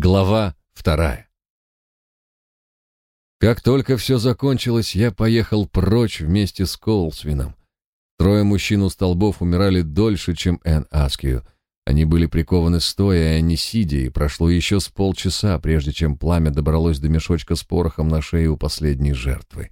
Глава вторая. Как только все закончилось, я поехал прочь вместе с Коулсвином. Трое мужчин у столбов умирали дольше, чем Энн Аскью. Они были прикованы стоя, а не сидя, и прошло еще с полчаса, прежде чем пламя добралось до мешочка с порохом на шее у последней жертвы.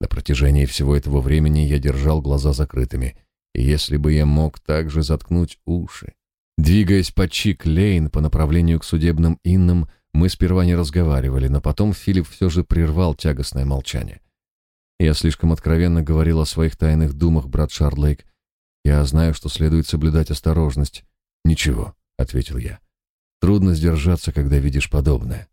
На протяжении всего этого времени я держал глаза закрытыми, и если бы я мог также заткнуть уши, Двигаясь по Чик-Лейн по направлению к судебным иннам, мы сперва не разговаривали, но потом Филипп все же прервал тягостное молчание. Я слишком откровенно говорил о своих тайных думах, брат Шарлейк. Я знаю, что следует соблюдать осторожность. Ничего, ответил я. Трудно сдержаться, когда видишь подобное.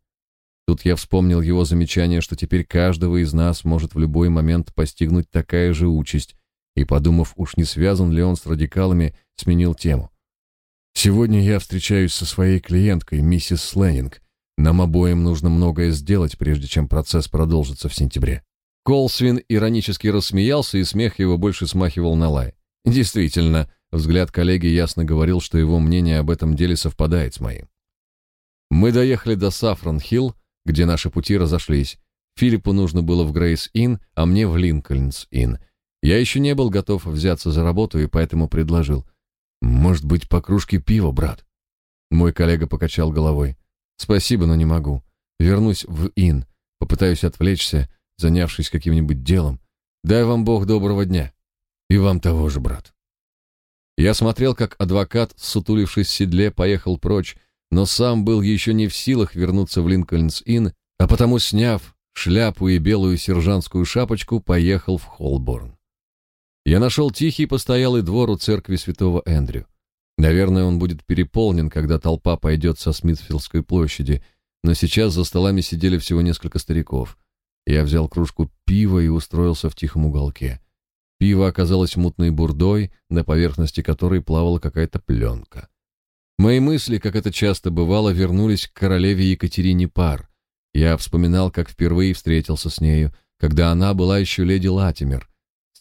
Тут я вспомнил его замечание, что теперь каждого из нас может в любой момент постигнуть такая же участь, и, подумав, уж не связан ли он с радикалами, сменил тему. Сегодня я встречаюсь со своей клиенткой, миссис Сленнинг. Нам обоим нужно многое сделать, прежде чем процесс продолжится в сентябре. Колсвин иронически рассмеялся, и смех его больше смахивал на лай. Действительно, взгляд коллеги ясно говорил, что его мнение об этом деле совпадает с моим. Мы доехали до Сафрон-Хилл, где наши пути разошлись. Филиппу нужно было в Грейс-Инн, а мне в Линкольнс-Инн. Я еще не был готов взяться за работу и поэтому предложил. Может быть, по кружке пива, брат? Мой коллега покачал головой. Спасибо, но не могу. Вернусь в Ин, попытаюсь отвлечься, занявшись каким-нибудь делом. Дай вам Бог доброго дня. И вам того же, брат. Я смотрел, как адвокат, сутулившись в седле, поехал прочь, но сам был еще не в силах вернуться в Линкольнс-Инн, а потому, сняв шляпу и белую сержантскую шапочку, поехал в Холборн. Я нашел тихий постоялый двор у церкви святого Эндрю. Наверное, он будет переполнен, когда толпа пойдет со Смитфилдской площади, но сейчас за столами сидели всего несколько стариков. Я взял кружку пива и устроился в тихом уголке. Пиво оказалось мутной бурдой, на поверхности которой плавала какая-то пленка. Мои мысли, как это часто бывало, вернулись к королеве Екатерине Пар. Я вспоминал, как впервые встретился с нею, когда она была еще леди Латимер,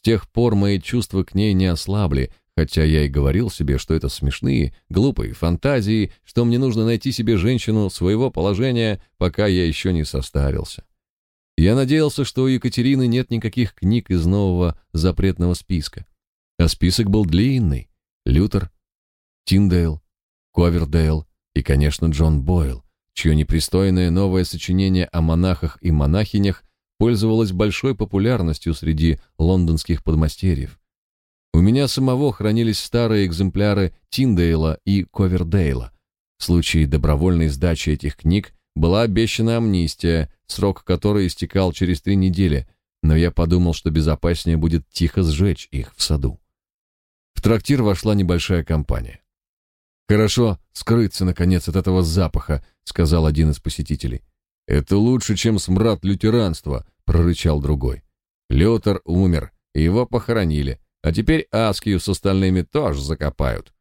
с тех пор мои чувства к ней не ослабли, хотя я и говорил себе, что это смешные, глупые фантазии, что мне нужно найти себе женщину своего положения, пока я еще не состарился. Я надеялся, что у Екатерины нет никаких книг из нового запретного списка. А список был длинный. Лютер, Тиндейл, Ковердейл и, конечно, Джон Бойл, чье непристойное новое сочинение о монахах и монахинях пользовалась большой популярностью среди лондонских подмастерьев. У меня самого хранились старые экземпляры Тиндейла и Ковердейла. В случае добровольной сдачи этих книг была обещана амнистия, срок которой истекал через три недели, но я подумал, что безопаснее будет тихо сжечь их в саду. В трактир вошла небольшая компания. «Хорошо скрыться, наконец, от этого запаха», — сказал один из посетителей. «Это лучше, чем смрад лютеранства», — прорычал другой. Лютер умер, и его похоронили, а теперь Аскию с остальными тоже закопают.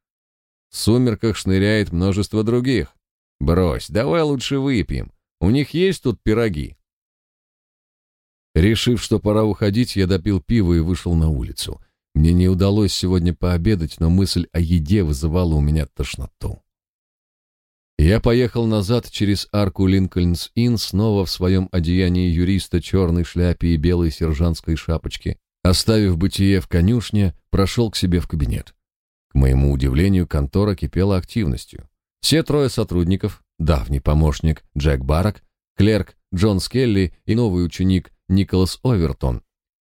В сумерках шныряет множество других. Брось, давай лучше выпьем. У них есть тут пироги. Решив, что пора уходить, я допил пиво и вышел на улицу. Мне не удалось сегодня пообедать, но мысль о еде вызывала у меня тошноту. Я поехал назад через арку Линкольнс-Инн снова в своем одеянии юриста, черной шляпе и белой сержантской шапочке. Оставив бытие в конюшне, прошел к себе в кабинет. К моему удивлению, контора кипела активностью. Все трое сотрудников, давний помощник Джек Барак, клерк Джон Скелли и новый ученик Николас Овертон,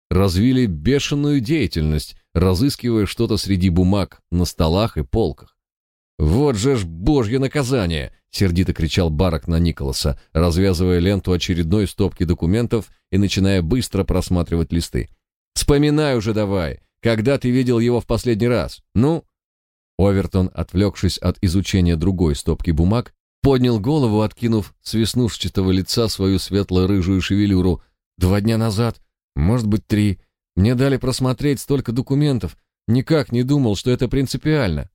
развили бешеную деятельность, разыскивая что-то среди бумаг на столах и полках. «Вот же ж божье наказание!» — сердито кричал Барак на Николаса, развязывая ленту очередной стопки документов и начиная быстро просматривать листы. «Вспоминай уже давай, когда ты видел его в последний раз? Ну?» Овертон, отвлекшись от изучения другой стопки бумаг, поднял голову, откинув с веснушчатого лица свою светло-рыжую шевелюру. «Два дня назад, может быть, три. Мне дали просмотреть столько документов. Никак не думал, что это принципиально».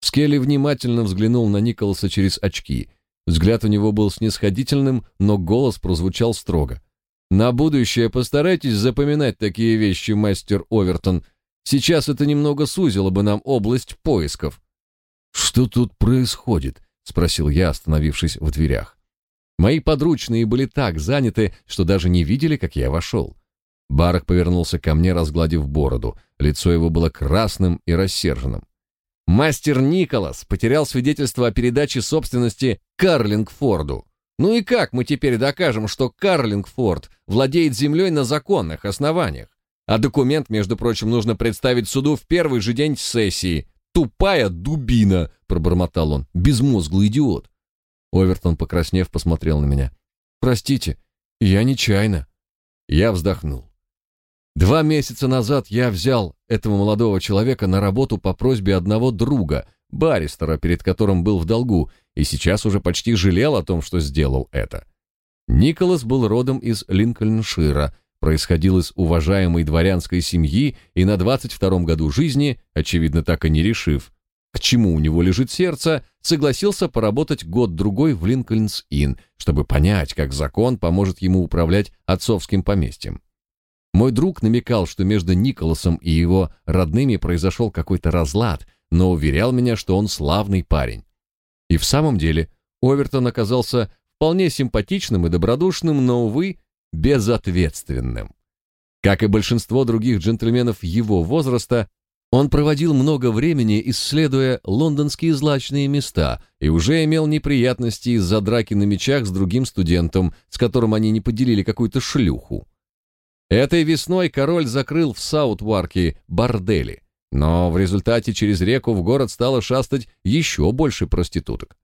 Скелли внимательно взглянул на Николаса через очки. Взгляд у него был снисходительным, но голос прозвучал строго. «На будущее постарайтесь запоминать такие вещи, мастер Овертон. Сейчас это немного сузило бы нам область поисков». «Что тут происходит?» — спросил я, остановившись в дверях. Мои подручные были так заняты, что даже не видели, как я вошел. Барак повернулся ко мне, разгладив бороду. Лицо его было красным и рассерженным. Мастер Николас потерял свидетельство о передаче собственности Карлингфорду. Ну и как мы теперь докажем, что Карлингфорд владеет землей на законных основаниях? А документ, между прочим, нужно представить суду в первый же день сессии. Тупая дубина, пробормотал он, безмозглый идиот. Овертон, покраснев, посмотрел на меня. Простите, я нечаянно. Я вздохнул. Два месяца назад я взял этого молодого человека на работу по просьбе одного друга, баристера, перед которым был в долгу, и сейчас уже почти жалел о том, что сделал это. Николас был родом из Линкольншира, происходил из уважаемой дворянской семьи и на 22-м году жизни, очевидно так и не решив, к чему у него лежит сердце, согласился поработать год-другой в Линкольнс-Инн, чтобы понять, как закон поможет ему управлять отцовским поместьем. Мой друг намекал, что между Николасом и его родными произошел какой-то разлад, но уверял меня, что он славный парень. И в самом деле Овертон оказался вполне симпатичным и добродушным, но, увы, безответственным. Как и большинство других джентльменов его возраста, он проводил много времени, исследуя лондонские злачные места, и уже имел неприятности из-за драки на мечах с другим студентом, с которым они не поделили какую-то шлюху. Этой весной король закрыл в Саутварке бордели, но в результате через реку в город стало шастать еще больше проституток.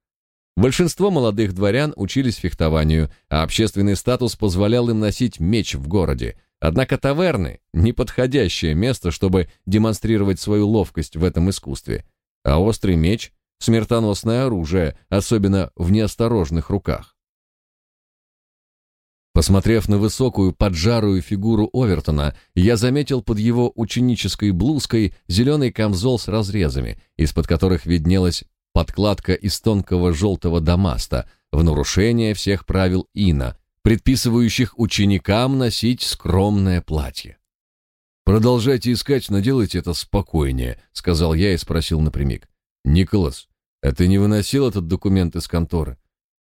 Большинство молодых дворян учились фехтованию, а общественный статус позволял им носить меч в городе. Однако таверны – неподходящее место, чтобы демонстрировать свою ловкость в этом искусстве. А острый меч – смертоносное оружие, особенно в неосторожных руках. Посмотрев на высокую поджарую фигуру Овертона, я заметил под его ученической блузкой зеленый камзол с разрезами, из-под которых виднелась подкладка из тонкого желтого дамаста, в нарушение всех правил Ина, предписывающих ученикам носить скромное платье. «Продолжайте искать, но делайте это спокойнее», — сказал я и спросил напрямик. «Николас, а ты не выносил этот документ из конторы?»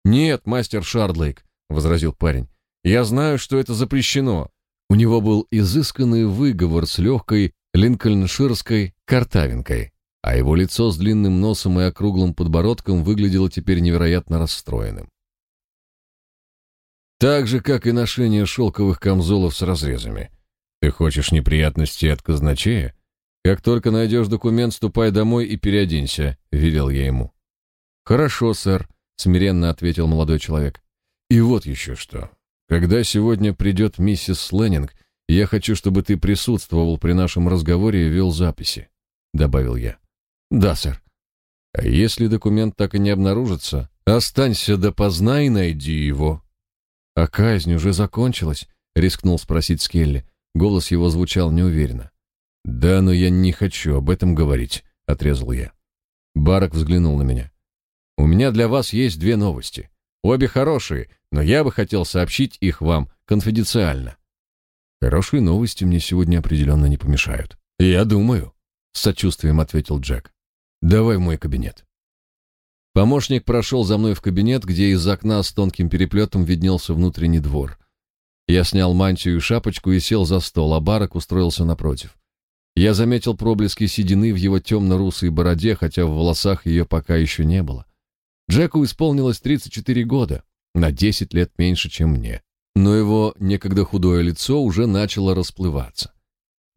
«Нет, мастер Шардлейк», — возразил парень. Я знаю, что это запрещено. У него был изысканный выговор с легкой линкольнширской картавинкой, а его лицо с длинным носом и округлым подбородком выглядело теперь невероятно расстроенным. Так же, как и ношение шелковых камзолов с разрезами. Ты хочешь неприятностей от казначея? Как только найдешь документ, ступай домой и переоденься, велел я ему. Хорошо, сэр, смиренно ответил молодой человек. И вот еще что. Когда сегодня придет миссис Леннинг, я хочу, чтобы ты присутствовал при нашем разговоре и вел записи, добавил я. Да, сэр. А если документ так и не обнаружится, останься допоздна и найди его. А казнь уже закончилась, рискнул спросить Скелли. Голос его звучал неуверенно. Да, но я не хочу об этом говорить, отрезал я. Барак взглянул на меня. У меня для вас есть две новости. Обе хорошие, но я бы хотел сообщить их вам конфиденциально. Хорошие новости мне сегодня определенно не помешают. Я думаю, с сочувствием ответил Джек. Давай в мой кабинет. Помощник прошел за мной в кабинет, где из окна с тонким переплетом виднелся внутренний двор. Я снял мантию и шапочку и сел за стол, а Барак устроился напротив. Я заметил проблески седины в его темно-русой бороде, хотя в волосах ее пока еще не было. Джеку исполнилось 34 года, на 10 лет меньше, чем мне. Но его некогда худое лицо уже начало расплываться.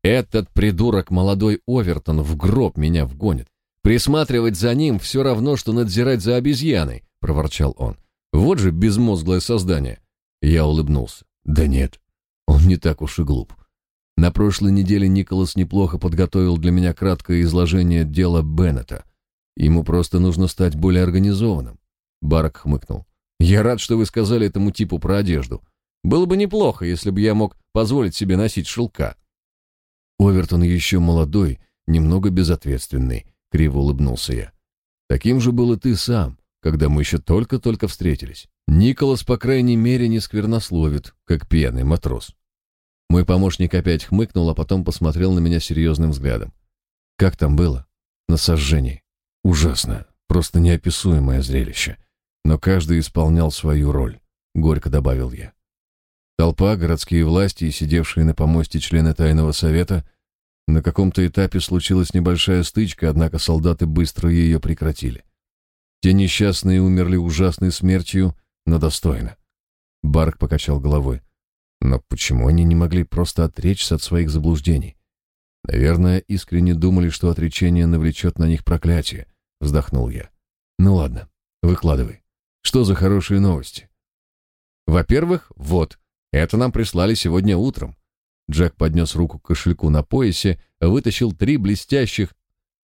Этот придурок молодой Овертон в гроб меня вгонит. Присматривать за ним все равно, что надзирать за обезьяной, проворчал он. Вот же безмозглое создание. Я улыбнулся. Да нет, он не так уж и глуп. На прошлой неделе Николас неплохо подготовил для меня краткое изложение дела Беннета. Ему просто нужно стать более организованным. Барак хмыкнул. Я рад, что вы сказали этому типу про одежду. Было бы неплохо, если бы я мог позволить себе носить шелка. Овертон еще молодой, немного безответственный, криво улыбнулся я. Таким же был и ты сам, когда мы еще только-только встретились. Николас, по крайней мере, не сквернословит, как пьяный матрос. Мой помощник опять хмыкнул, а потом посмотрел на меня серьезным взглядом. Как там было? На сожжении. Ужасно. Просто неописуемое зрелище. Но каждый исполнял свою роль, горько добавил я. Толпа, городские власти и сидевшие на помосте члены тайного совета на каком-то этапе случилась небольшая стычка, однако солдаты быстро ее прекратили. Те несчастные умерли ужасной смертью, но достойно. Барк покачал головой. Но почему они не могли просто отречься от своих заблуждений? Наверное, искренне думали, что отречение навлечет на них проклятие, вздохнул я. Ну ладно, выкладывай. Что за хорошие новости? Во-первых, вот, это нам прислали сегодня утром. Джек поднес руку к кошельку на поясе, вытащил три блестящих,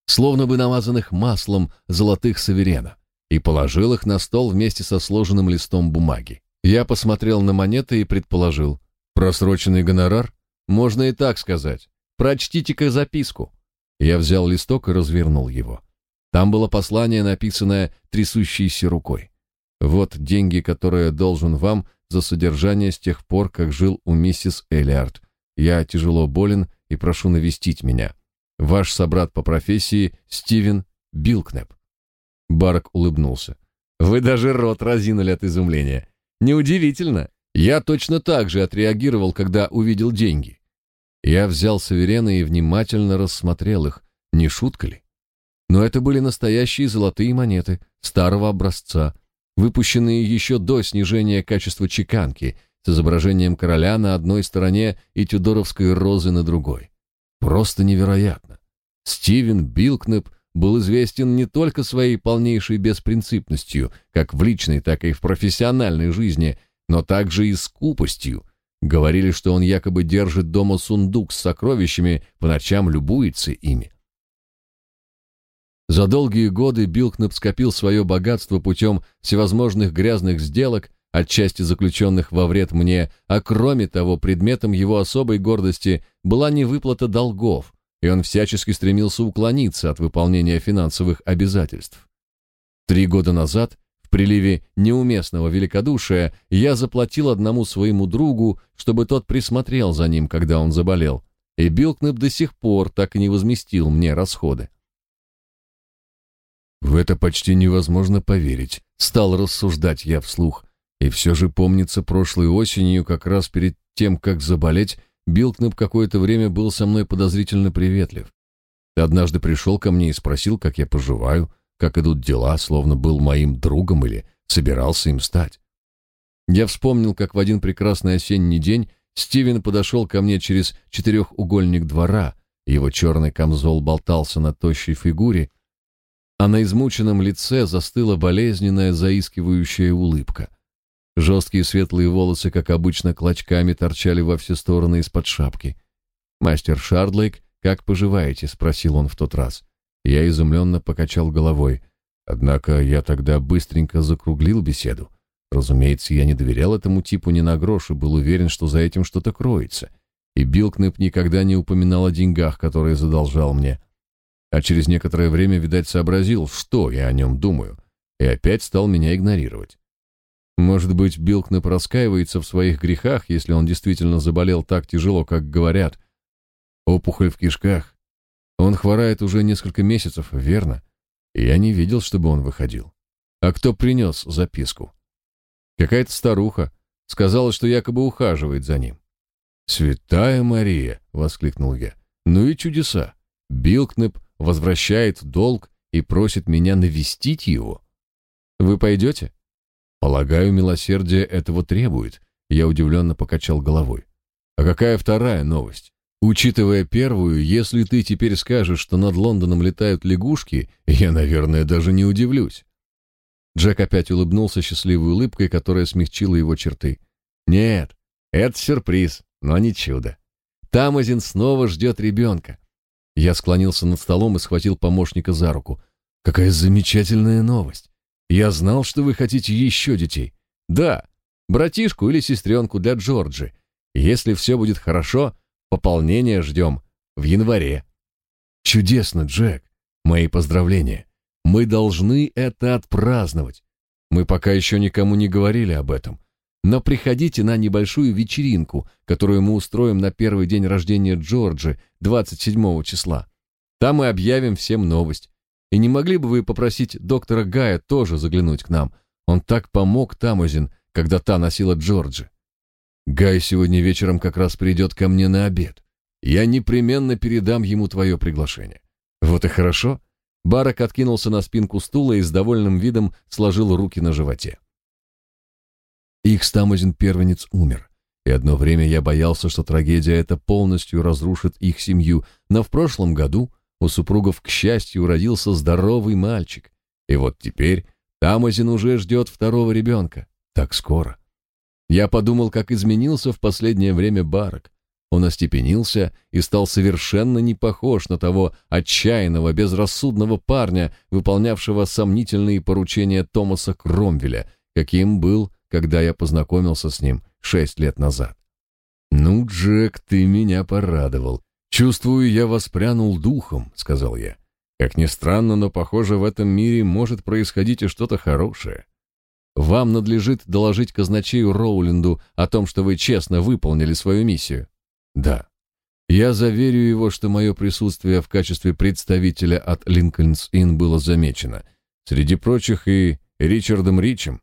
словно бы намазанных маслом, золотых саверена и положил их на стол вместе со сложенным листом бумаги. Я посмотрел на монеты и предположил. Просроченный гонорар? Можно и так сказать. Прочтите-ка записку. Я взял листок и развернул его. Там было послание, написанное трясущейся рукой. Вот деньги, которые должен вам за содержание с тех пор, как жил у миссис Элиард. Я тяжело болен и прошу навестить меня. Ваш собрат по профессии Стивен Билкнеп. Барк улыбнулся. Вы даже рот разинули от изумления. Неудивительно. Я точно так же отреагировал, когда увидел деньги. Я взял суверены и внимательно рассмотрел их. Не шутка ли? Но это были настоящие золотые монеты старого образца, выпущенные еще до снижения качества чеканки, с изображением короля на одной стороне и тюдоровской розы на другой. Просто невероятно. Стивен Билкнеп был известен не только своей полнейшей беспринципностью, как в личной, так и в профессиональной жизни, но также и скупостью. Говорили, что он якобы держит дома сундук с сокровищами, по ночам любуется ими. За долгие годы Билкнеп скопил свое богатство путем всевозможных грязных сделок, отчасти заключенных во вред мне, а кроме того, предметом его особой гордости была невыплата долгов, и он всячески стремился уклониться от выполнения финансовых обязательств. Три года назад, в приливе неуместного великодушия, я заплатил одному своему другу, чтобы тот присмотрел за ним, когда он заболел, и Билкнеп до сих пор так и не возместил мне расходы. В это почти невозможно поверить, стал рассуждать я вслух. И все же помнится прошлой осенью, как раз перед тем, как заболеть, Билкнеп какое-то время был со мной подозрительно приветлив. Однажды пришел ко мне и спросил, как я поживаю, как идут дела, словно был моим другом или собирался им стать. Я вспомнил, как в один прекрасный осенний день Стивен подошел ко мне через четырехугольник двора, его черный камзол болтался на тощей фигуре, а на измученном лице застыла болезненная заискивающая улыбка. Жесткие светлые волосы, как обычно, клочками торчали во все стороны из-под шапки. «Мастер Шардлейк, как поживаете?» — спросил он в тот раз. Я изумленно покачал головой. Однако я тогда быстренько закруглил беседу. Разумеется, я не доверял этому типу ни на грош и был уверен, что за этим что-то кроется. И Билкнеп никогда не упоминал о деньгах, которые задолжал мне а через некоторое время, видать, сообразил, что я о нем думаю, и опять стал меня игнорировать. Может быть, Билкнеп раскаивается в своих грехах, если он действительно заболел так тяжело, как говорят. Опухоль в кишках. Он хворает уже несколько месяцев, верно? Я не видел, чтобы он выходил. А кто принес записку? Какая-то старуха. Сказала, что якобы ухаживает за ним. «Святая Мария!» — воскликнул я. «Ну и чудеса! Билкнеп возвращает долг и просит меня навестить его. Вы пойдете? Полагаю, милосердие этого требует. Я удивленно покачал головой. А какая вторая новость? Учитывая первую, если ты теперь скажешь, что над Лондоном летают лягушки, я, наверное, даже не удивлюсь. Джек опять улыбнулся счастливой улыбкой, которая смягчила его черты. Нет, это сюрприз, но не чудо. Тамазин снова ждет ребенка. Я склонился над столом и схватил помощника за руку. «Какая замечательная новость! Я знал, что вы хотите еще детей. Да, братишку или сестренку для Джорджи. Если все будет хорошо, пополнение ждем в январе». «Чудесно, Джек! Мои поздравления! Мы должны это отпраздновать. Мы пока еще никому не говорили об этом. Но приходите на небольшую вечеринку, которую мы устроим на первый день рождения Джорджи, 27 числа. Там мы объявим всем новость. И не могли бы вы попросить доктора Гая тоже заглянуть к нам? Он так помог Тамузин, когда та носила Джорджи. Гай сегодня вечером как раз придет ко мне на обед. Я непременно передам ему твое приглашение. Вот и хорошо. Барак откинулся на спинку стула и с довольным видом сложил руки на животе. Их Стамузин первенец умер, и одно время я боялся, что трагедия эта полностью разрушит их семью, но в прошлом году у супругов, к счастью, родился здоровый мальчик, и вот теперь Тамазин уже ждет второго ребенка. Так скоро. Я подумал, как изменился в последнее время Барак. Он остепенился и стал совершенно не похож на того отчаянного, безрассудного парня, выполнявшего сомнительные поручения Томаса Кромвеля, каким был, когда я познакомился с ним шесть лет назад. «Ну, Джек, ты меня порадовал. Чувствую, я воспрянул духом», — сказал я. «Как ни странно, но, похоже, в этом мире может происходить и что-то хорошее. Вам надлежит доложить казначею Роулинду о том, что вы честно выполнили свою миссию». Да. Я заверю его, что мое присутствие в качестве представителя от Линкольнс-Инн было замечено. Среди прочих и Ричардом Ричем.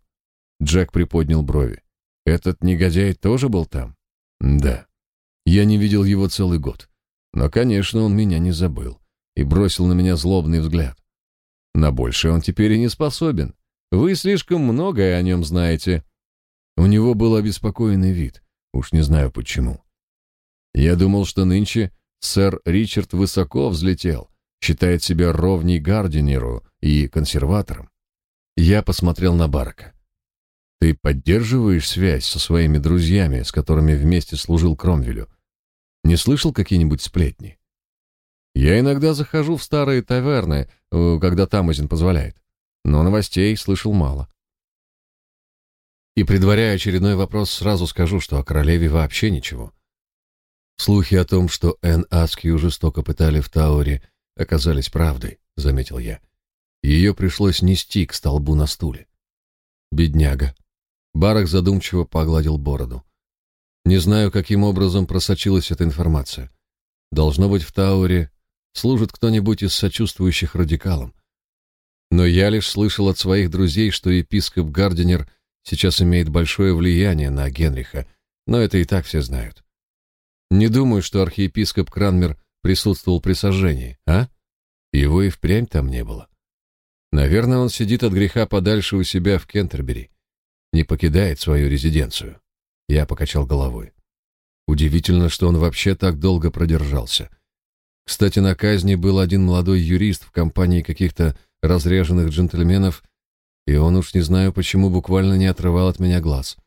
Джек приподнял брови. Этот негодяй тоже был там? Да. Я не видел его целый год. Но, конечно, он меня не забыл и бросил на меня злобный взгляд. На большее он теперь и не способен. Вы слишком многое о нем знаете. У него был обеспокоенный вид. Уж не знаю почему. Я думал, что нынче сэр Ричард высоко взлетел, считает себя ровней Гардинеру и консерватором. Я посмотрел на Барка. Ты поддерживаешь связь со своими друзьями, с которыми вместе служил Кромвелю? Не слышал какие-нибудь сплетни? Я иногда захожу в старые таверны, э, когда Тамазин позволяет, но новостей слышал мало. И предваряя очередной вопрос, сразу скажу, что о королеве вообще ничего. Слухи о том, что Энн Аскью жестоко пытали в Тауре, оказались правдой, заметил я. Ее пришлось нести к столбу на стуле. Бедняга. Барак задумчиво погладил бороду. Не знаю, каким образом просочилась эта информация. Должно быть, в Тауре служит кто-нибудь из сочувствующих радикалам. Но я лишь слышал от своих друзей, что епископ Гардинер сейчас имеет большое влияние на Генриха, но это и так все знают. Не думаю, что архиепископ Кранмер присутствовал при сожжении, а? Его и впрямь там не было. Наверное, он сидит от греха подальше у себя в Кентербери. Не покидает свою резиденцию. Я покачал головой. Удивительно, что он вообще так долго продержался. Кстати, на казни был один молодой юрист в компании каких-то разряженных джентльменов, и он уж не знаю почему буквально не отрывал от меня глаз.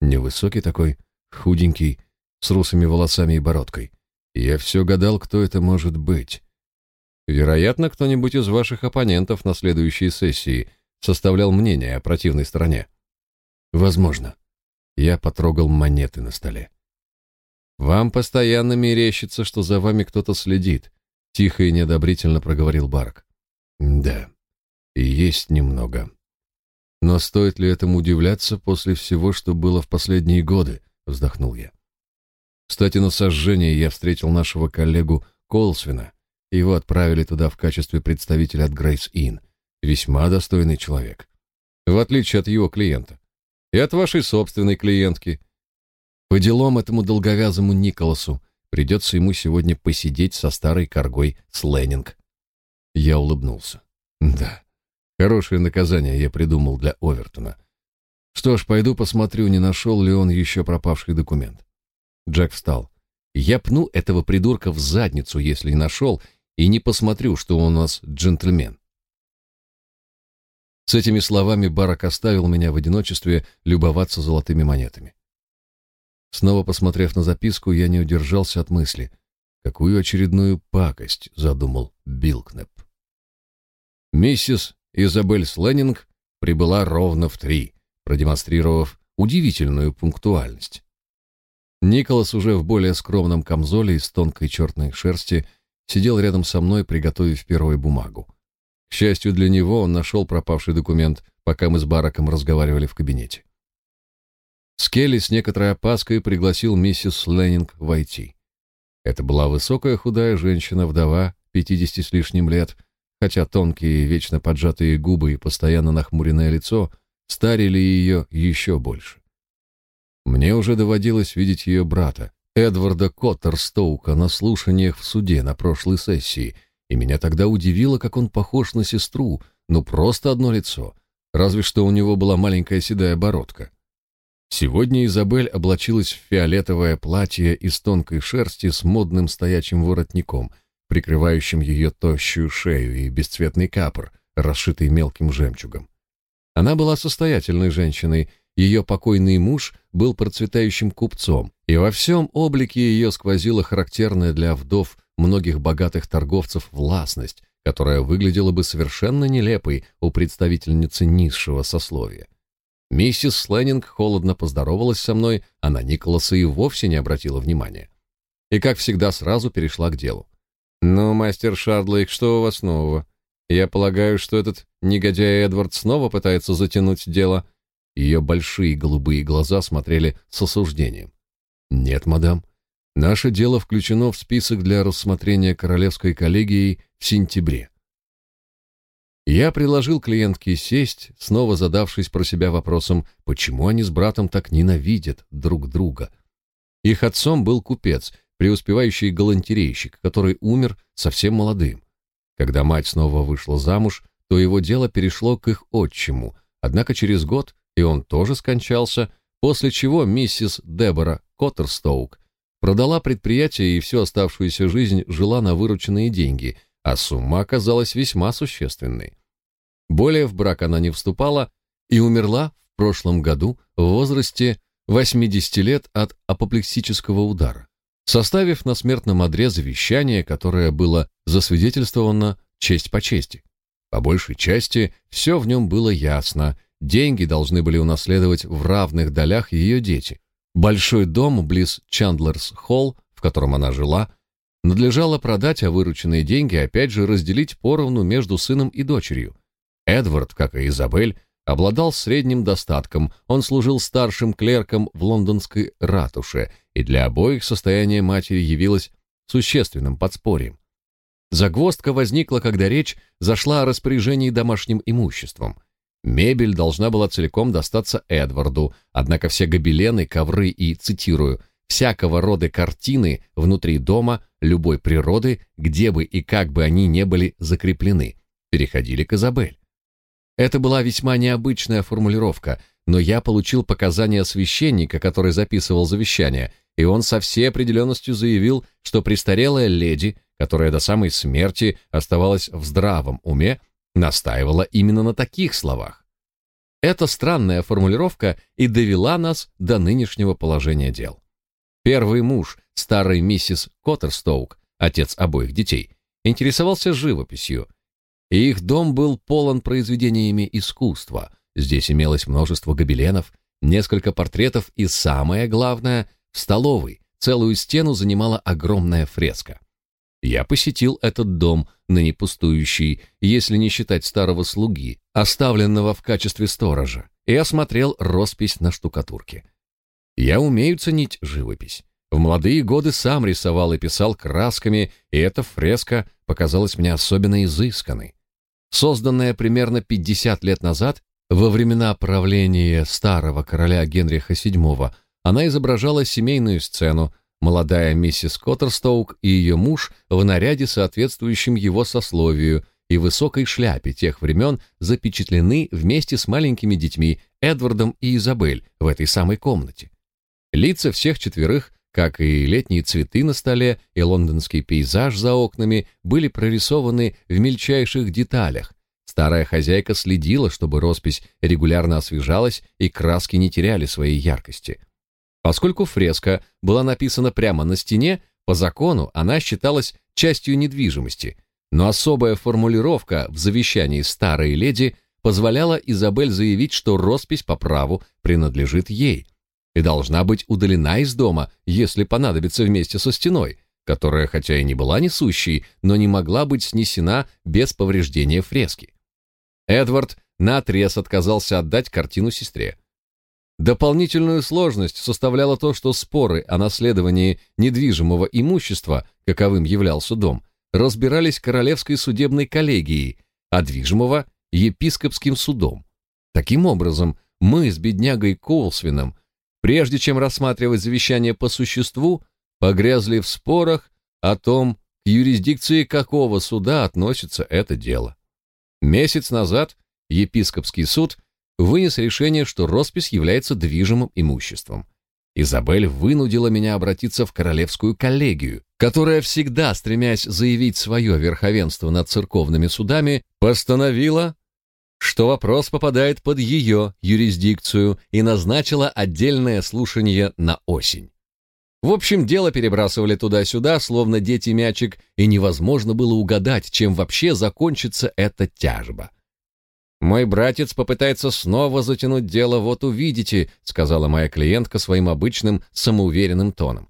Невысокий такой, худенький, с русыми волосами и бородкой. я все гадал, кто это может быть. Вероятно, кто-нибудь из ваших оппонентов на следующей сессии составлял мнение о противной стороне. Возможно. Я потрогал монеты на столе. Вам постоянно мерещится, что за вами кто-то следит, тихо и неодобрительно проговорил Барк. Да. И есть немного. Но стоит ли этому удивляться после всего, что было в последние годы, вздохнул я. Кстати, на сожжении я встретил нашего коллегу Колсвина. Его отправили туда в качестве представителя от Грейс Inn. Весьма достойный человек. В отличие от его клиента. И от вашей собственной клиентки. По делам этому долговязому Николасу придется ему сегодня посидеть со старой коргой Сленнинг. Я улыбнулся. Да, хорошее наказание я придумал для Овертона. Что ж, пойду посмотрю, не нашел ли он еще пропавший документ. Джек встал. Я пну этого придурка в задницу, если не нашел, и не посмотрю, что он у нас джентльмен. С этими словами Барак оставил меня в одиночестве любоваться золотыми монетами. Снова посмотрев на записку, я не удержался от мысли, какую очередную пакость задумал Билкнеп. Миссис Изабель Сленнинг прибыла ровно в три, продемонстрировав удивительную пунктуальность. Николас уже в более скромном камзоле из тонкой черной шерсти сидел рядом со мной, приготовив первую бумагу. К счастью для него, он нашел пропавший документ, пока мы с Бараком разговаривали в кабинете. Скелли с некоторой опаской пригласил миссис Леннинг войти. Это была высокая худая женщина, вдова, пятидесяти с лишним лет, хотя тонкие, вечно поджатые губы и постоянно нахмуренное лицо старили ее еще больше. Мне уже доводилось видеть ее брата, Эдварда Коттерстоука, на слушаниях в суде на прошлой сессии, и меня тогда удивило, как он похож на сестру, ну просто одно лицо, разве что у него была маленькая седая бородка. Сегодня Изабель облачилась в фиолетовое платье из тонкой шерсти с модным стоячим воротником, прикрывающим ее тощую шею и бесцветный капор, расшитый мелким жемчугом. Она была состоятельной женщиной, ее покойный муж был процветающим купцом, и во всем облике ее сквозила характерная для вдов многих богатых торговцев властность, которая выглядела бы совершенно нелепой у представительницы низшего сословия. Миссис Сленнинг холодно поздоровалась со мной, а на Николаса и вовсе не обратила внимания. И, как всегда, сразу перешла к делу. «Ну, мастер Шардлейк, что у вас нового? Я полагаю, что этот негодяй Эдвард снова пытается затянуть дело». Ее большие голубые глаза смотрели с осуждением. «Нет, мадам. Наше дело включено в список для рассмотрения Королевской коллегией в сентябре. Я предложил клиентке сесть, снова задавшись про себя вопросом, почему они с братом так ненавидят друг друга. Их отцом был купец, преуспевающий галантерейщик, который умер совсем молодым. Когда мать снова вышла замуж, то его дело перешло к их отчиму, однако через год и он тоже скончался, после чего миссис Дебора Коттерстоук продала предприятие и всю оставшуюся жизнь жила на вырученные деньги – а сумма оказалась весьма существенной. Более в брак она не вступала и умерла в прошлом году в возрасте 80 лет от апоплексического удара, составив на смертном одре завещание, которое было засвидетельствовано честь по чести. По большей части все в нем было ясно, деньги должны были унаследовать в равных долях ее дети. Большой дом близ Чандлерс-Холл, в котором она жила, надлежало продать, а вырученные деньги опять же разделить поровну между сыном и дочерью. Эдвард, как и Изабель, обладал средним достатком, он служил старшим клерком в лондонской ратуше, и для обоих состояние матери явилось существенным подспорьем. Загвоздка возникла, когда речь зашла о распоряжении домашним имуществом. Мебель должна была целиком достаться Эдварду, однако все гобелены, ковры и, цитирую, всякого рода картины внутри дома любой природы, где бы и как бы они не были закреплены, переходили к Изабель. Это была весьма необычная формулировка, но я получил показания священника, который записывал завещание, и он со всей определенностью заявил, что престарелая леди, которая до самой смерти оставалась в здравом уме, настаивала именно на таких словах. Эта странная формулировка и довела нас до нынешнего положения дел. Первый муж старой миссис Коттерстоук, отец обоих детей, интересовался живописью, и их дом был полон произведениями искусства. Здесь имелось множество гобеленов, несколько портретов и, самое главное, в столовой целую стену занимала огромная фреска. Я посетил этот дом, ныне пустующий, если не считать старого слуги, оставленного в качестве сторожа, и осмотрел роспись на штукатурке. Я умею ценить живопись. В молодые годы сам рисовал и писал красками, и эта фреска показалась мне особенно изысканной. Созданная примерно 50 лет назад, во времена правления старого короля Генриха VII, она изображала семейную сцену, молодая миссис Коттерстоук и ее муж в наряде, соответствующем его сословию, и высокой шляпе тех времен запечатлены вместе с маленькими детьми Эдвардом и Изабель в этой самой комнате. Лица всех четверых, как и летние цветы на столе и лондонский пейзаж за окнами, были прорисованы в мельчайших деталях. Старая хозяйка следила, чтобы роспись регулярно освежалась и краски не теряли своей яркости. Поскольку фреска была написана прямо на стене, по закону она считалась частью недвижимости, но особая формулировка в завещании старой леди позволяла Изабель заявить, что роспись по праву принадлежит ей, и должна быть удалена из дома, если понадобится вместе со стеной, которая хотя и не была несущей, но не могла быть снесена без повреждения фрески. Эдвард наотрез отказался отдать картину сестре. Дополнительную сложность составляло то, что споры о наследовании недвижимого имущества, каковым являлся дом, разбирались королевской судебной коллегией, а движимого — епископским судом. Таким образом, мы с беднягой Коулсвином, прежде чем рассматривать завещание по существу, погрязли в спорах о том, к юрисдикции какого суда относится это дело. Месяц назад епископский суд вынес решение, что роспись является движимым имуществом. Изабель вынудила меня обратиться в королевскую коллегию, которая всегда, стремясь заявить свое верховенство над церковными судами, постановила, что вопрос попадает под ее юрисдикцию и назначила отдельное слушание на осень. В общем, дело перебрасывали туда-сюда, словно дети мячик, и невозможно было угадать, чем вообще закончится эта тяжба. «Мой братец попытается снова затянуть дело, вот увидите», сказала моя клиентка своим обычным самоуверенным тоном.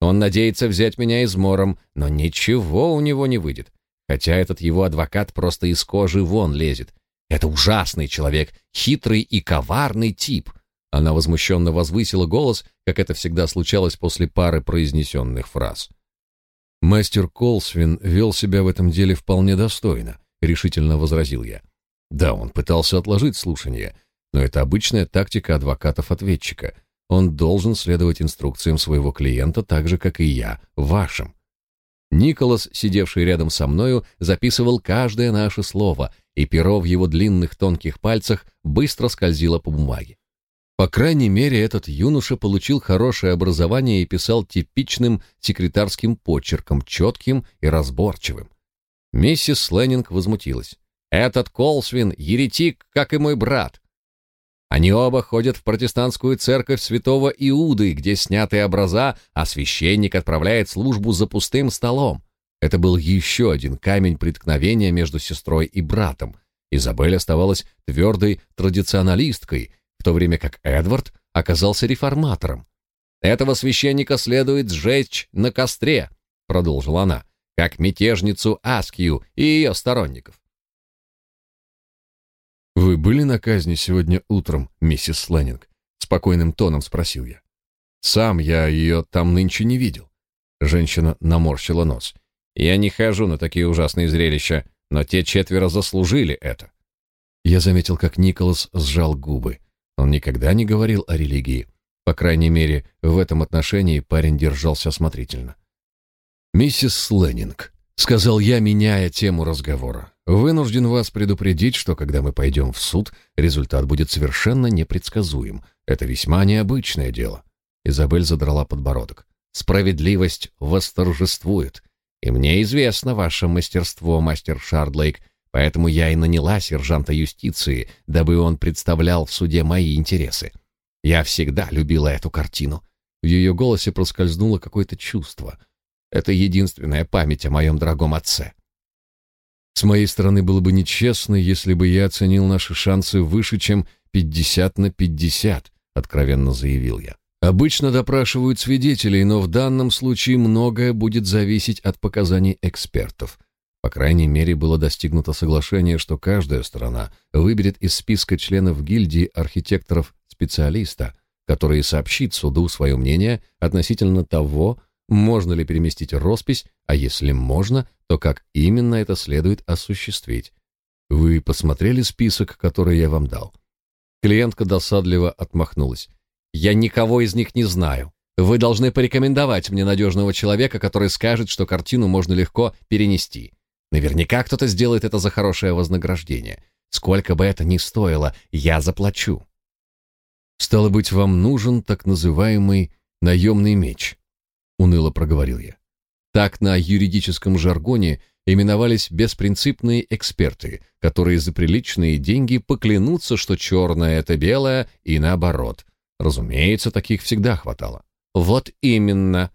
«Он надеется взять меня измором, но ничего у него не выйдет. Хотя этот его адвокат просто из кожи вон лезет. Это ужасный человек, хитрый и коварный тип». Она возмущенно возвысила голос, как это всегда случалось после пары произнесенных фраз. «Мастер Колсвин вел себя в этом деле вполне достойно», — решительно возразил я. «Да, он пытался отложить слушание, но это обычная тактика адвокатов-ответчика. Он должен следовать инструкциям своего клиента так же, как и я, вашим». Николас, сидевший рядом со мною, записывал каждое наше слово, и перо в его длинных тонких пальцах быстро скользило по бумаге. По крайней мере, этот юноша получил хорошее образование и писал типичным секретарским почерком, четким и разборчивым. Миссис Сленнинг возмутилась. «Этот Колсвин — еретик, как и мой брат. Они оба ходят в протестантскую церковь святого Иуды, где сняты образа, а священник отправляет службу за пустым столом. Это был еще один камень преткновения между сестрой и братом. Изабель оставалась твердой традиционалисткой — в то время как Эдвард оказался реформатором. «Этого священника следует сжечь на костре», — продолжила она, «как мятежницу Аскию и ее сторонников». «Вы были на казни сегодня утром, миссис Сленнинг?» — спокойным тоном спросил я. «Сам я ее там нынче не видел». Женщина наморщила нос. «Я не хожу на такие ужасные зрелища, но те четверо заслужили это». Я заметил, как Николас сжал губы. Он никогда не говорил о религии. По крайней мере, в этом отношении парень держался осмотрительно. «Миссис Сленнинг», — сказал я, меняя тему разговора, «вынужден вас предупредить, что когда мы пойдем в суд, результат будет совершенно непредсказуем. Это весьма необычное дело». Изабель задрала подбородок. «Справедливость восторжествует. И мне известно ваше мастерство, мастер Шардлейк, Поэтому я и наняла сержанта юстиции, дабы он представлял в суде мои интересы. Я всегда любила эту картину. В ее голосе проскользнуло какое-то чувство. Это единственная память о моем дорогом отце. С моей стороны было бы нечестно, если бы я оценил наши шансы выше, чем 50 на 50, откровенно заявил я. Обычно допрашивают свидетелей, но в данном случае многое будет зависеть от показаний экспертов. По крайней мере, было достигнуто соглашение, что каждая сторона выберет из списка членов гильдии архитекторов специалиста, который сообщит суду свое мнение относительно того, можно ли переместить роспись, а если можно, то как именно это следует осуществить. Вы посмотрели список, который я вам дал? Клиентка досадливо отмахнулась. Я никого из них не знаю. Вы должны порекомендовать мне надежного человека, который скажет, что картину можно легко перенести. Наверняка кто-то сделает это за хорошее вознаграждение. Сколько бы это ни стоило, я заплачу. Стало быть, вам нужен так называемый наемный меч, уныло проговорил я. Так на юридическом жаргоне именовались беспринципные эксперты, которые за приличные деньги поклянутся, что черное это белое и наоборот. Разумеется, таких всегда хватало. Вот именно.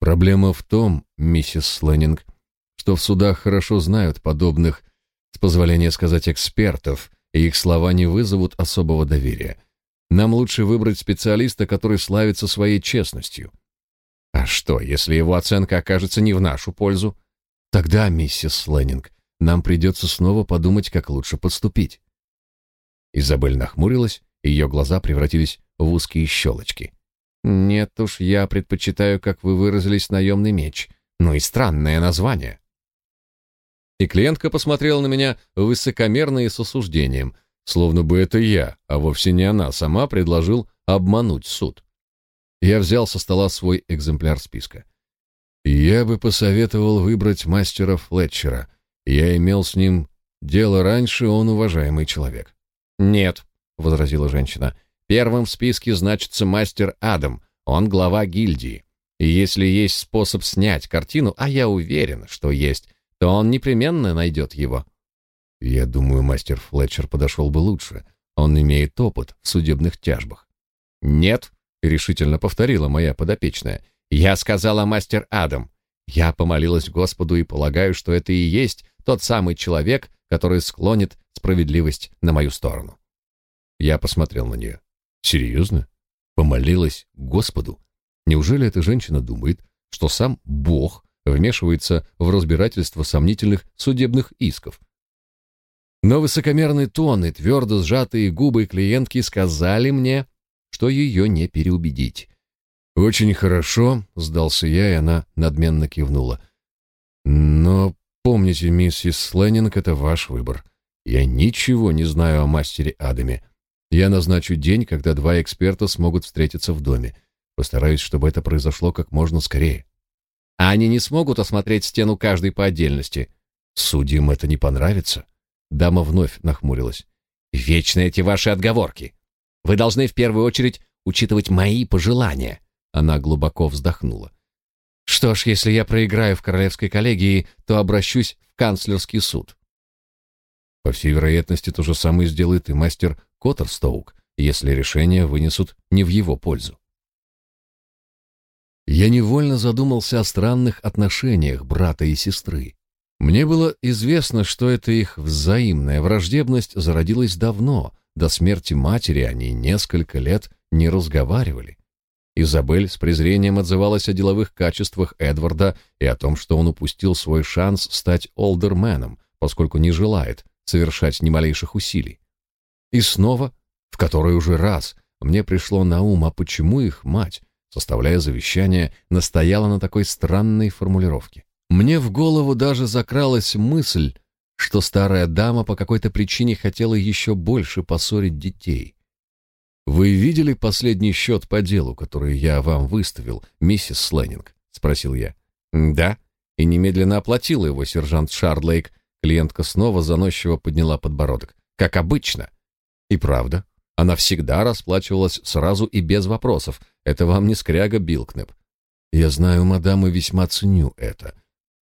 Проблема в том, миссис Сленнинг, что в судах хорошо знают подобных, с позволения сказать, экспертов, и их слова не вызовут особого доверия. Нам лучше выбрать специалиста, который славится своей честностью. А что, если его оценка окажется не в нашу пользу? Тогда, миссис Сленнинг, нам придется снова подумать, как лучше поступить. Изабель нахмурилась, ее глаза превратились в узкие щелочки. «Нет уж, я предпочитаю, как вы выразились, наемный меч. Ну и странное название». и клиентка посмотрела на меня высокомерно и с осуждением, словно бы это я, а вовсе не она, сама предложил обмануть суд. Я взял со стола свой экземпляр списка. Я бы посоветовал выбрать мастера Флетчера. Я имел с ним дело раньше, он уважаемый человек. Нет, возразила женщина. Первым в списке значится мастер Адам. Он глава гильдии. И если есть способ снять картину, а я уверен, что есть, то он непременно найдет его. Я думаю, мастер Флетчер подошел бы лучше. Он имеет опыт в судебных тяжбах. Нет, решительно повторила моя подопечная. Я сказала мастер Адам. Я помолилась Господу и полагаю, что это и есть тот самый человек, который склонит справедливость на мою сторону. Я посмотрел на нее. Серьезно? Помолилась Господу? Неужели эта женщина думает, что сам Бог вмешивается в разбирательство сомнительных судебных исков? Но высокомерный тон и твердо сжатые губы клиентки сказали мне, что ее не переубедить. «Очень хорошо», — сдался я, и она надменно кивнула. «Но помните, миссис Сленнинг, это ваш выбор. Я ничего не знаю о мастере Адаме. Я назначу день, когда два эксперта смогут встретиться в доме. Постараюсь, чтобы это произошло как можно скорее. А они не смогут осмотреть стену каждой по отдельности. Судьям это не понравится. Дама вновь нахмурилась. Вечно эти ваши отговорки. Вы должны в первую очередь учитывать мои пожелания. Она глубоко вздохнула. Что ж, если я проиграю в королевской коллегии, то обращусь в канцлерский суд. По всей вероятности, то же самое сделает и мастер Коттерстоук, если решение вынесут не в его пользу. Я невольно задумался о странных отношениях брата и сестры. Мне было известно, что эта их взаимная враждебность зародилась давно, до смерти матери они несколько лет не разговаривали. Изабель с презрением отзывалась о деловых качествах Эдварда и о том, что он упустил свой шанс стать олдерменом, поскольку не желает совершать ни малейших усилий. И снова, в который уже раз, мне пришло на ум, а почему их мать, составляя завещание, настояла на такой странной формулировке. Мне в голову даже закралась мысль, что старая дама по какой-то причине хотела еще больше поссорить детей. «Вы видели последний счет по делу, который я вам выставил, миссис Сленнинг?» — спросил я. «Да», и немедленно оплатила его сержант Шардлейк. Клиентка снова заносчиво подняла подбородок. «Как обычно». «И правда, она всегда расплачивалась сразу и без вопросов. Это вам не скряга Билкнеп. Я знаю, мадам, и весьма ценю это.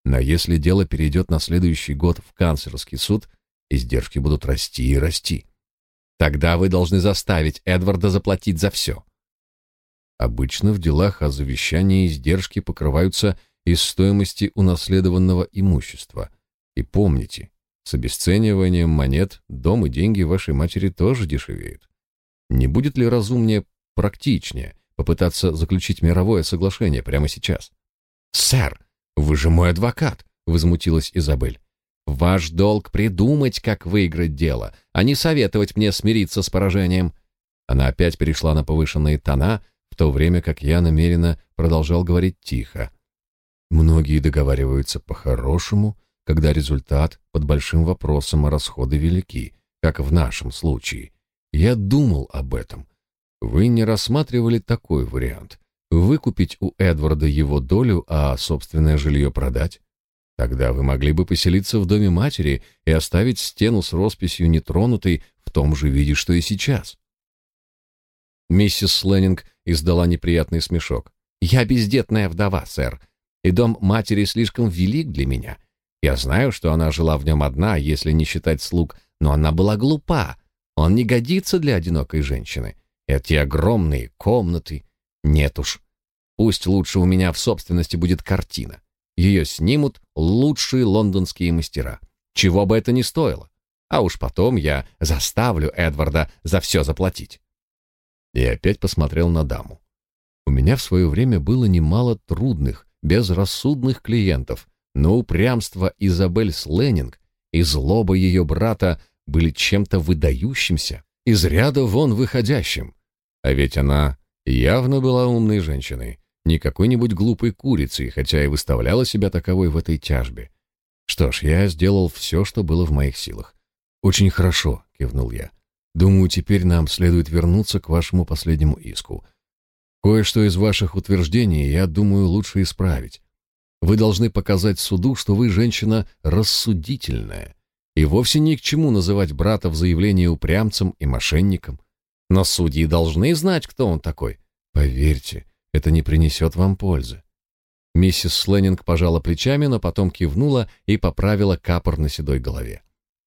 Но если дело перейдет на следующий год в канцлерский суд, издержки будут расти и расти. Тогда вы должны заставить Эдварда заплатить за все. Обычно в делах о завещании издержки покрываются из стоимости унаследованного имущества. И помните, с обесцениванием монет дом и деньги вашей матери тоже дешевеют. Не будет ли разумнее, практичнее попытаться заключить мировое соглашение прямо сейчас? Сэр, вы же мой адвокат, возмутилась Изабель. Ваш долг придумать, как выиграть дело, а не советовать мне смириться с поражением. Она опять перешла на повышенные тона, в то время как я намеренно продолжал говорить тихо. Многие договариваются по-хорошему, когда результат под большим вопросом, а расходы велики, как в нашем случае. Я думал об этом. Вы не рассматривали такой вариант. Выкупить у Эдварда его долю, а собственное жилье продать? Тогда вы могли бы поселиться в доме матери и оставить стену с росписью нетронутой в том же виде, что и сейчас. Миссис Сленнинг издала неприятный смешок. «Я бездетная вдова, сэр, и дом матери слишком велик для меня. Я знаю, что она жила в нем одна, если не считать слуг, но она была глупа, он не годится для одинокой женщины. Эти огромные комнаты. Нет уж. Пусть лучше у меня в собственности будет картина. Ее снимут лучшие лондонские мастера. Чего бы это ни стоило. А уж потом я заставлю Эдварда за все заплатить. И опять посмотрел на даму. У меня в свое время было немало трудных, безрассудных клиентов, но упрямство Изабель Сленнинг и злоба ее брата были чем-то выдающимся, из ряда вон выходящим. А ведь она явно была умной женщиной, не какой-нибудь глупой курицей, хотя и выставляла себя таковой в этой тяжбе. Что ж, я сделал все, что было в моих силах. Очень хорошо, кивнул я. Думаю, теперь нам следует вернуться к вашему последнему иску. Кое-что из ваших утверждений, я думаю, лучше исправить. Вы должны показать суду, что вы женщина рассудительная, и вовсе ни к чему называть брата в заявлении упрямцем и мошенником. Но судьи должны знать, кто он такой. Поверьте, это не принесет вам пользы. Миссис Сленнинг пожала плечами, но потом кивнула и поправила капор на седой голове.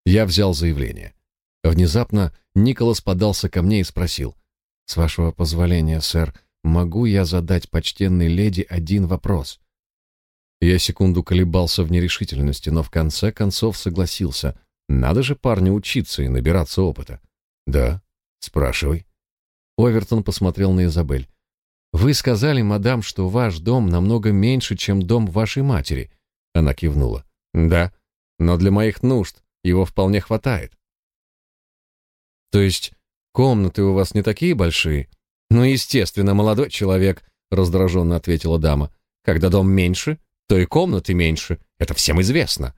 Я взял заявление. Внезапно Николас подался ко мне и спросил: "С вашего позволения, сэр, могу я задать почтенной леди один вопрос?" Я секунду колебался в нерешительности, но в конце концов согласился. Надо же парню учиться и набираться опыта. Да, спрашивай. Овертон посмотрел на Изабель. Вы сказали, мадам, что ваш дом намного меньше, чем дом вашей матери. Она кивнула. Да, но для моих нужд его вполне хватает. То есть комнаты у вас не такие большие? Ну, естественно, молодой человек, раздраженно ответила дама. Когда дом меньше, то и комнаты меньше. Это всем известно.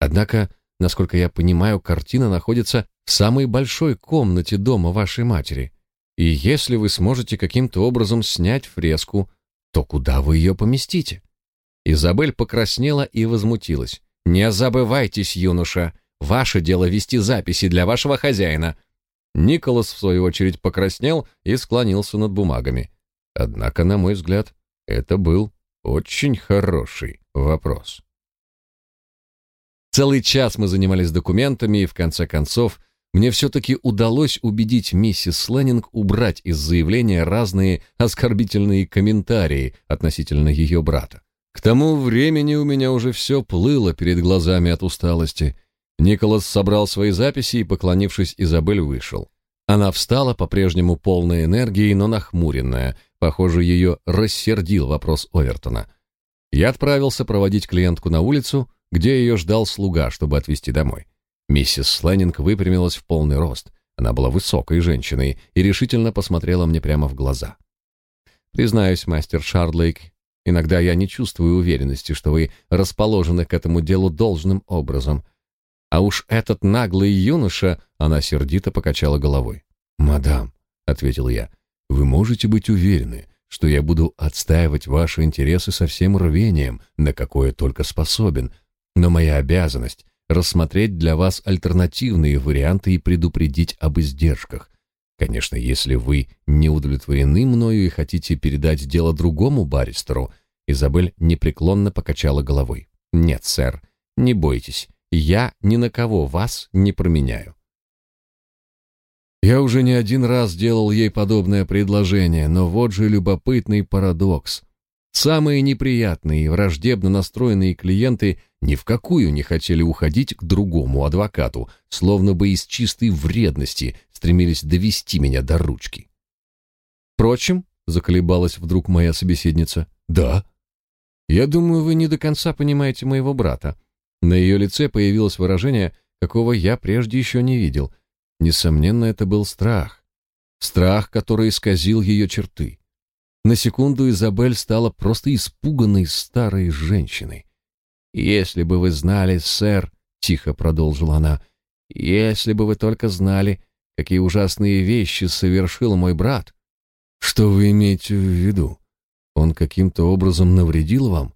Однако, насколько я понимаю, картина находится в самой большой комнате дома вашей матери. И если вы сможете каким-то образом снять фреску, то куда вы ее поместите? Изабель покраснела и возмутилась. Не забывайтесь, юноша, ваше дело вести записи для вашего хозяина. Николас в свою очередь покраснел и склонился над бумагами. Однако, на мой взгляд, это был очень хороший вопрос. Целый час мы занимались документами, и в конце концов мне все-таки удалось убедить миссис Сленнинг убрать из заявления разные оскорбительные комментарии относительно ее брата. К тому времени у меня уже все плыло перед глазами от усталости. Николас собрал свои записи и, поклонившись, Изабель вышел. Она встала, по-прежнему полной энергии, но нахмуренная. Похоже, ее рассердил вопрос Овертона. Я отправился проводить клиентку на улицу, где ее ждал слуга, чтобы отвезти домой. Миссис Сленнинг выпрямилась в полный рост. Она была высокой женщиной и решительно посмотрела мне прямо в глаза. Признаюсь, мастер Шардлейк, иногда я не чувствую уверенности, что вы расположены к этому делу должным образом. А уж этот наглый юноша, она сердито покачала головой. "Мадам", ответил я. "Вы можете быть уверены, что я буду отстаивать ваши интересы со всем рвением, на какое только способен, но моя обязанность рассмотреть для вас альтернативные варианты и предупредить об издержках. Конечно, если вы не удовлетворены мною и хотите передать дело другому баристеру, Изабель непреклонно покачала головой. Нет, сэр, не бойтесь, я ни на кого вас не променяю. Я уже не один раз делал ей подобное предложение, но вот же любопытный парадокс. Самые неприятные и враждебно настроенные клиенты ни в какую не хотели уходить к другому адвокату, словно бы из чистой вредности стремились довести меня до ручки. Впрочем, заколебалась вдруг моя собеседница. Да. Я думаю, вы не до конца понимаете моего брата. На ее лице появилось выражение, какого я прежде еще не видел. Несомненно, это был страх. Страх, который исказил ее черты. На секунду Изабель стала просто испуганной старой женщиной. «Если бы вы знали, сэр», — тихо продолжила она, — «если бы вы только знали, какие ужасные вещи совершил мой брат». «Что вы имеете в виду? Он каким-то образом навредил вам?»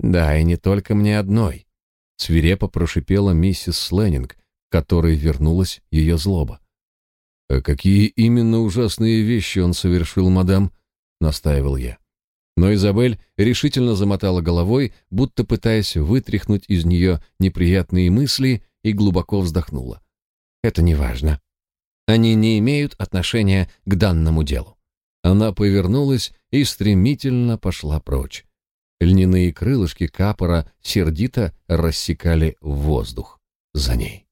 «Да, и не только мне одной», — свирепо прошипела миссис Сленнинг, которой вернулась ее злоба. «А какие именно ужасные вещи он совершил, мадам?» Настаивал я. Но Изабель решительно замотала головой, будто пытаясь вытряхнуть из нее неприятные мысли, и глубоко вздохнула. Это не важно. Они не имеют отношения к данному делу. Она повернулась и стремительно пошла прочь. Льняные крылышки капора сердито рассекали воздух за ней.